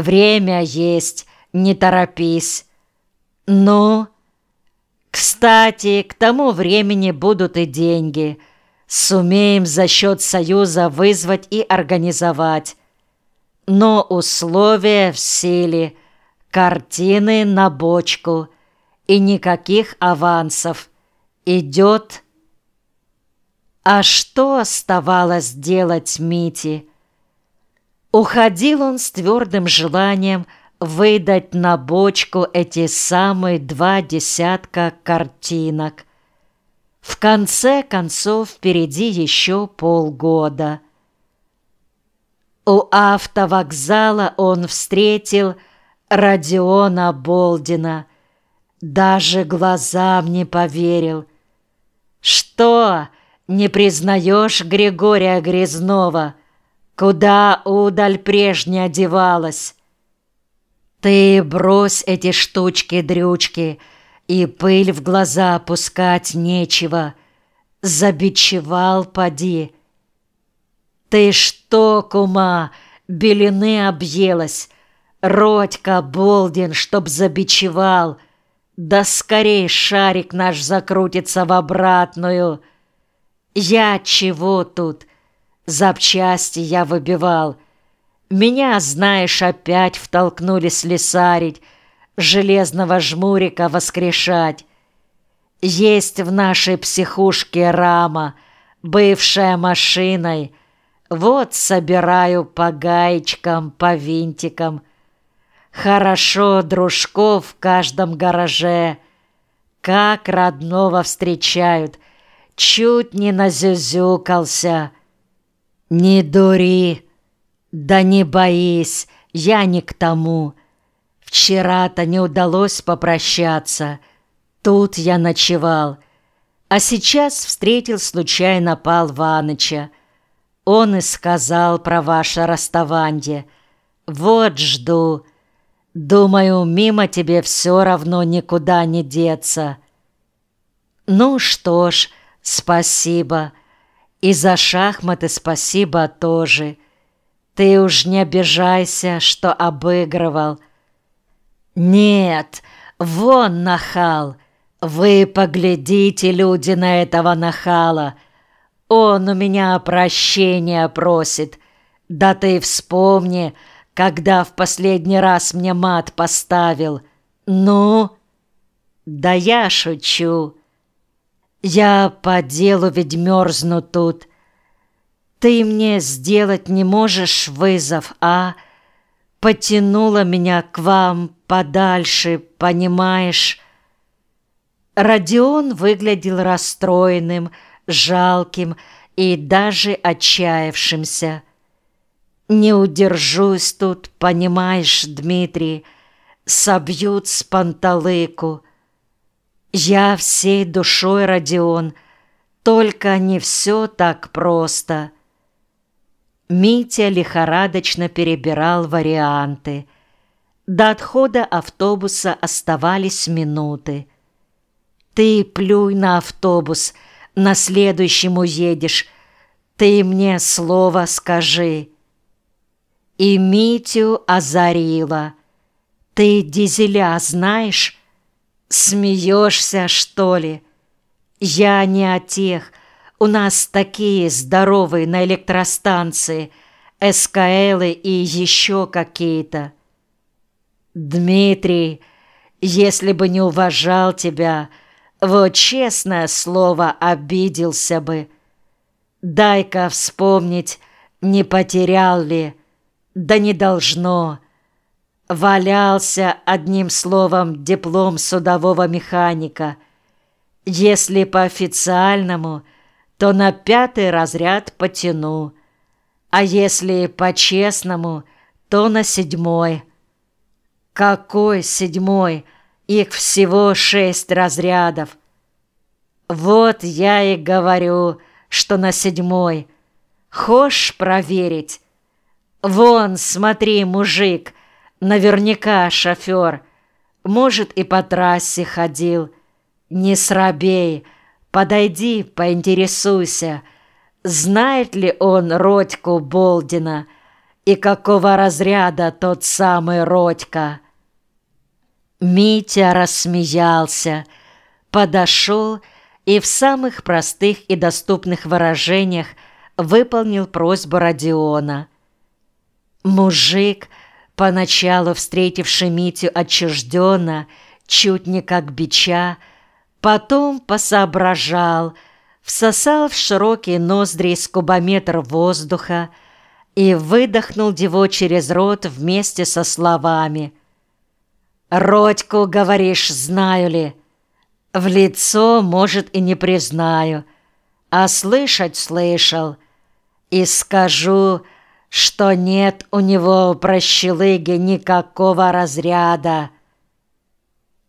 Время есть, не торопись. Ну, кстати, к тому времени будут и деньги. Сумеем за счет Союза вызвать и организовать. Но условия в силе. Картины на бочку. И никаких авансов. Идет... А что оставалось делать Мите? Уходил он с твердым желанием выдать на бочку эти самые два десятка картинок. В конце концов, впереди еще полгода. У автовокзала он встретил Родиона Болдина. Даже глазам не поверил. «Что, не признаешь Григория Грязнова?» Куда удаль прежняя одевалась? Ты брось эти штучки-дрючки, и пыль в глаза пускать нечего. Забичевал, поди. Ты что, кума, белины объелась? Родька Болдин, чтоб забичевал. Да скорей шарик наш закрутится в обратную. Я чего тут? Запчасти я выбивал. Меня, знаешь, опять втолкнули слесарить, железного жмурика воскрешать. Есть в нашей психушке рама, бывшая машиной. Вот собираю по гаечкам, по винтикам. Хорошо дружков в каждом гараже. Как родного встречают. Чуть не назюзюкался. «Не дури! Да не боись, я не к тому. Вчера-то не удалось попрощаться. Тут я ночевал. А сейчас встретил случайно Пал Ваныча. Он и сказал про ваше расставанье. Вот жду. Думаю, мимо тебе все равно никуда не деться. Ну что ж, спасибо. И за шахматы спасибо тоже. Ты уж не обижайся, что обыгрывал. Нет, вон нахал. Вы поглядите, люди, на этого нахала. Он у меня прощения просит. Да ты вспомни, когда в последний раз мне мат поставил. Ну? Да я шучу. Я по делу ведь мерзну тут. Ты мне сделать не можешь вызов, а? Потянула меня к вам подальше, понимаешь? Родион выглядел расстроенным, жалким и даже отчаявшимся. Не удержусь тут, понимаешь, Дмитрий, собьют с панталыку. Я всей душой, Родион, только не все так просто. Митя лихорадочно перебирал варианты. До отхода автобуса оставались минуты. Ты плюй на автобус, на следующем уедешь. Ты мне слово скажи. И Митю озарила. Ты дизеля знаешь? Смеешься, что ли? Я не о тех. У нас такие здоровые на электростанции, СКЛы и еще какие-то. Дмитрий, если бы не уважал тебя, вот честное слово, обиделся бы. Дай-ка вспомнить, не потерял ли, да не должно. Валялся, одним словом, диплом судового механика. Если по официальному, то на пятый разряд потяну, а если по-честному, то на седьмой. Какой седьмой? Их всего шесть разрядов. Вот я и говорю, что на седьмой. Хошь проверить? Вон, смотри, мужик, Наверняка шофер. Может, и по трассе ходил. Не срабей. Подойди, поинтересуйся, знает ли он Родьку Болдина и какого разряда тот самый Родька. Митя рассмеялся, подошел и в самых простых и доступных выражениях выполнил просьбу Родиона. Мужик, поначалу встретивший Митю отчужденно, чуть не как бича, потом посоображал, всосал в широкие ноздри скубометр воздуха и выдохнул его через рот вместе со словами «Родьку, говоришь, знаю ли?» В лицо, может, и не признаю, а слышать слышал. И скажу, что нет у него прощелыги никакого разряда.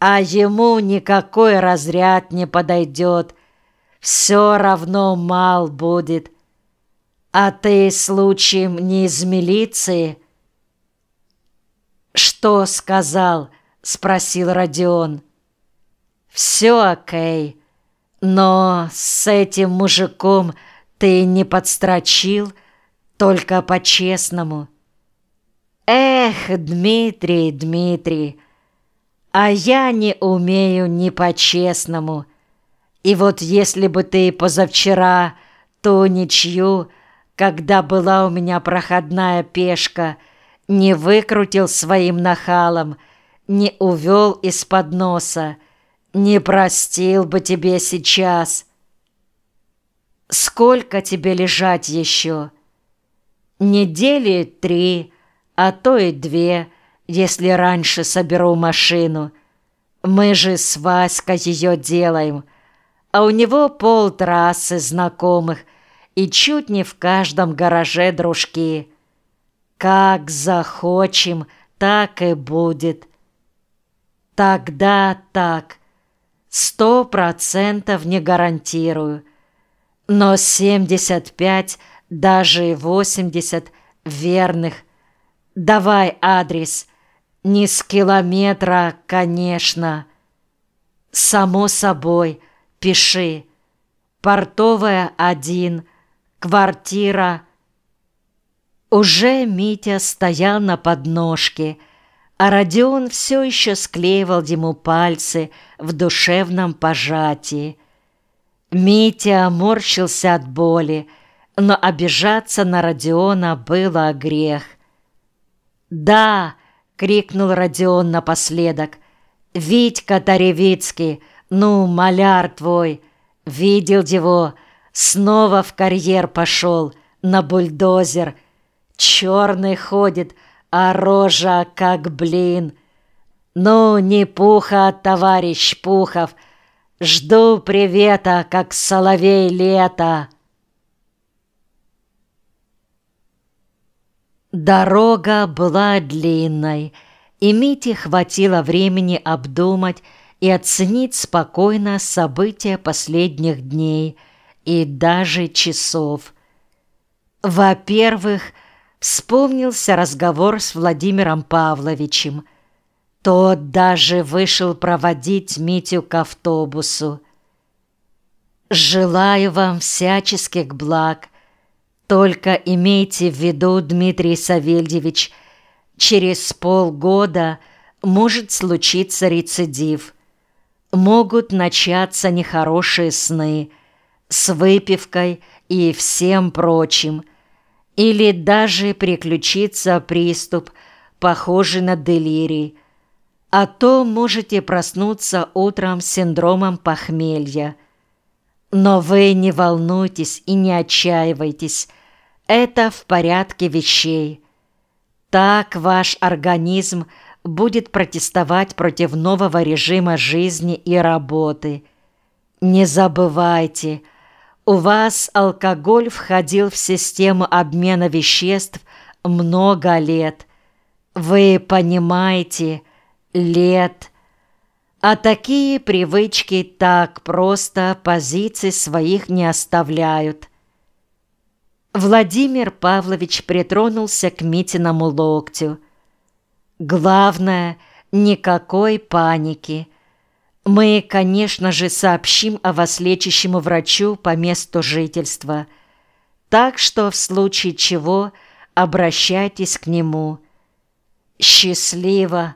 А ему никакой разряд не подойдет, все равно мал будет. А ты случаем не из милиции? «Что сказал?» — спросил Родион. «Все окей, но с этим мужиком ты не подстрочил, только по-честному». «Эх, Дмитрий, Дмитрий, а я не умею ни по-честному. И вот если бы ты позавчера то ничью, когда была у меня проходная пешка, не выкрутил своим нахалом, не увел из-под носа, не простил бы тебе сейчас. Сколько тебе лежать еще? Недели три, а то и две, если раньше соберу машину. Мы же с Васькой ее делаем, а у него полтрассы знакомых и чуть не в каждом гараже дружки. Как захочем, так и будет. Тогда так — Сто процентов не гарантирую, но семьдесят пять, даже восемьдесят верных. Давай адрес. Не с километра, конечно. Само собой, пиши. Портовая один, квартира. Уже Митя стоял на подножке, а Родион все еще склеивал ему пальцы в душевном пожатии. Митя морщился от боли, но обижаться на Родиона было грех. «Да!» — крикнул Родион напоследок. «Витька Таревицкий, ну, маляр твой, видел его, снова в карьер пошел, на бульдозер, черный ходит, а рожа как блин. Ну, не пуха, товарищ Пухов, жду привета, как соловей лето. Дорога была длинной, и Мите хватило времени обдумать и оценить спокойно события последних дней и даже часов. Во-первых, вспомнился разговор с Владимиром Павловичем. Тот даже вышел проводить Митю к автобусу. «Желаю вам всяческих благ. Только имейте в виду, Дмитрий Савельевич, через полгода может случиться рецидив. Могут начаться нехорошие сны с выпивкой и всем прочим – или даже приключится приступ, похожий на делирий, а то можете проснуться утром с синдромом похмелья. Но вы не волнуйтесь и не отчаивайтесь, это в порядке вещей. Так ваш организм будет протестовать против нового режима жизни и работы. Не забывайте – у вас алкоголь входил в систему обмена веществ много лет. Вы понимаете, лет. А такие привычки так просто позиций своих не оставляют. Владимир Павлович притронулся к Митиному локтю. Главное, никакой паники – мы, конечно же, сообщим о вас лечащему врачу по месту жительства. Так что в случае чего обращайтесь к нему. Счастливо